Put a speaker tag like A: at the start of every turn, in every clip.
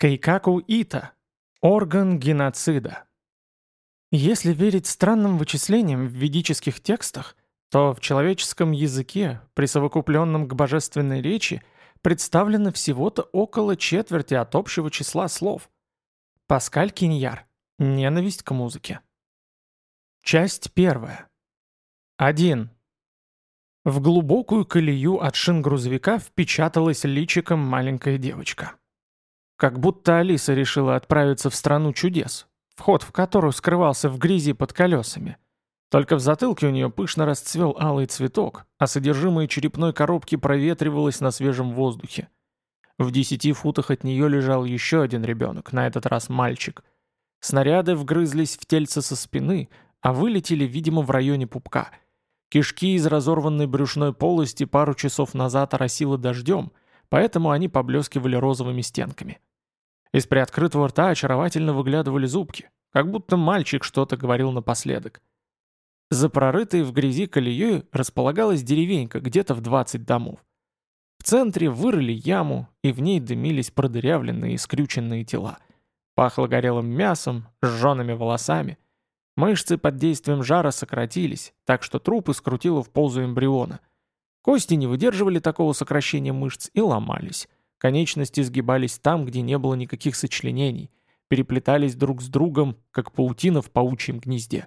A: Кейкаку Ита. Орган геноцида. Если верить странным вычислениям в ведических текстах, то в человеческом языке, присовокупленном к божественной речи, представлено всего-то около четверти от общего числа слов. Паскаль Киньяр. Ненависть к музыке. Часть первая. 1. В глубокую колею от шин грузовика впечаталась личиком маленькая девочка. Как будто Алиса решила отправиться в страну чудес, вход в которую скрывался в грязи под колесами. Только в затылке у нее пышно расцвел алый цветок, а содержимое черепной коробки проветривалось на свежем воздухе. В десяти футах от нее лежал еще один ребенок, на этот раз мальчик. Снаряды вгрызлись в тельце со спины, а вылетели, видимо, в районе пупка. Кишки из разорванной брюшной полости пару часов назад оросило дождем, поэтому они поблескивали розовыми стенками. Из приоткрытого рта очаровательно выглядывали зубки, как будто мальчик что-то говорил напоследок. За прорытой в грязи колеей располагалась деревенька где-то в 20 домов. В центре вырыли яму, и в ней дымились продырявленные и скрюченные тела. Пахло горелым мясом, сжёными волосами. Мышцы под действием жара сократились, так что трупы скрутило в ползу эмбриона. Кости не выдерживали такого сокращения мышц и ломались. Конечности сгибались там, где не было никаких сочленений, переплетались друг с другом, как паутина в паучьем гнезде.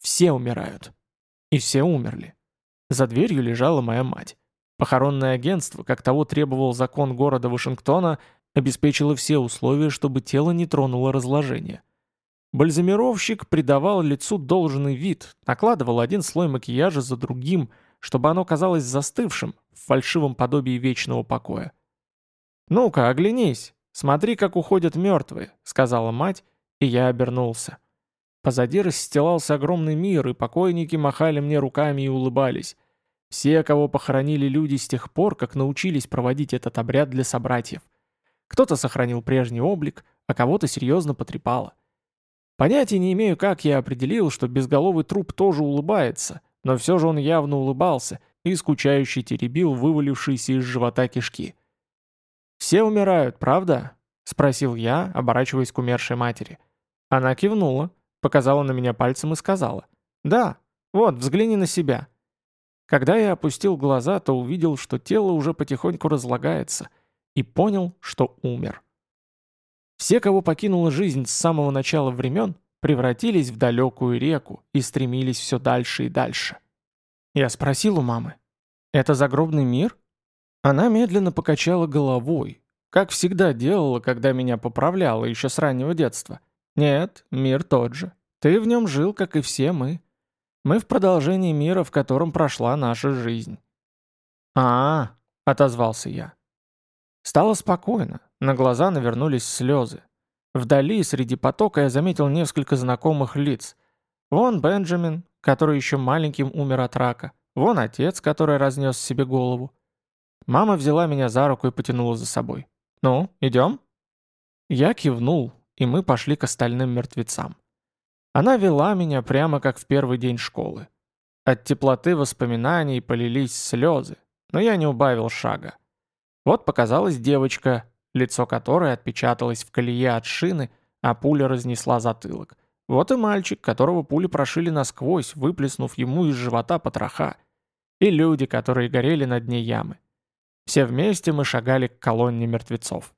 A: Все умирают. И все умерли. За дверью лежала моя мать. Похоронное агентство, как того требовал закон города Вашингтона, обеспечило все условия, чтобы тело не тронуло разложение. Бальзамировщик придавал лицу должный вид, накладывал один слой макияжа за другим, чтобы оно казалось застывшим в фальшивом подобии вечного покоя. «Ну-ка, оглянись, смотри, как уходят мертвые», — сказала мать, и я обернулся. Позади расстилался огромный мир, и покойники махали мне руками и улыбались. Все, кого похоронили люди с тех пор, как научились проводить этот обряд для собратьев. Кто-то сохранил прежний облик, а кого-то серьезно потрепало. Понятия не имею, как я определил, что безголовый труп тоже улыбается, но все же он явно улыбался и скучающе теребил вывалившиеся из живота кишки. «Все умирают, правда?» — спросил я, оборачиваясь к умершей матери. Она кивнула, показала на меня пальцем и сказала. «Да, вот, взгляни на себя». Когда я опустил глаза, то увидел, что тело уже потихоньку разлагается, и понял, что умер. Все, кого покинула жизнь с самого начала времен, превратились в далекую реку и стремились все дальше и дальше. Я спросил у мамы, «Это загробный мир?» Она медленно покачала головой, как всегда делала, когда меня поправляла еще с раннего детства. Нет, мир тот же. Ты в нем жил, как и все мы. Мы в продолжении мира, в котором прошла наша жизнь. а, -а, -а отозвался я. Стало спокойно, на глаза навернулись слезы. Вдали, среди потока, я заметил несколько знакомых лиц. Вон Бенджамин, который еще маленьким умер от рака. Вон отец, который разнес себе голову. Мама взяла меня за руку и потянула за собой. «Ну, идем?» Я кивнул, и мы пошли к остальным мертвецам. Она вела меня прямо как в первый день школы. От теплоты воспоминаний полились слезы, но я не убавил шага. Вот показалась девочка, лицо которой отпечаталось в колее от шины, а пуля разнесла затылок. Вот и мальчик, которого пули прошили насквозь, выплеснув ему из живота потроха. И люди, которые горели на дне ямы. Все вместе мы шагали к колонне мертвецов.